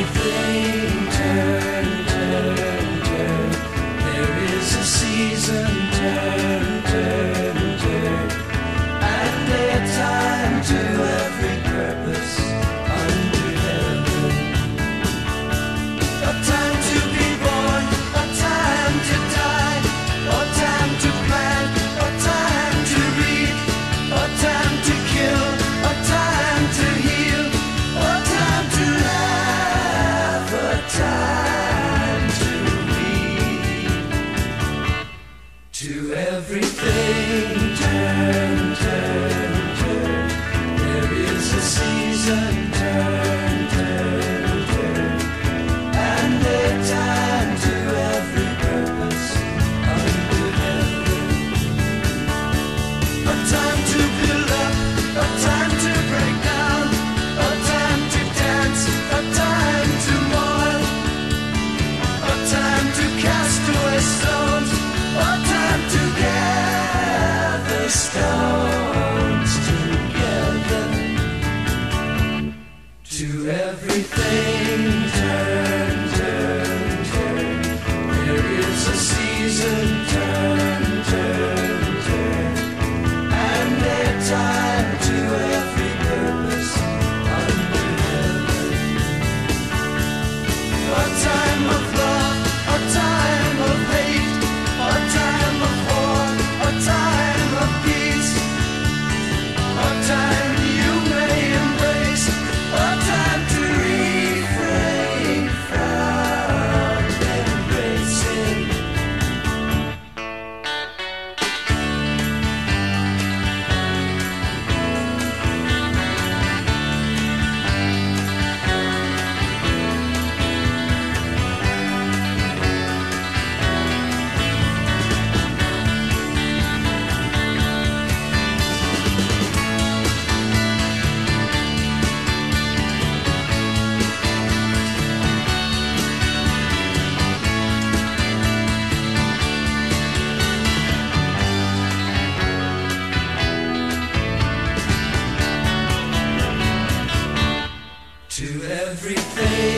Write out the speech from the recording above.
everything. everything. Turn, turn, turn. There is a season. Turn. to everything turn, turn, turn. There is a season turn. everything.